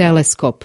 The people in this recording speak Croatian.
teleskop.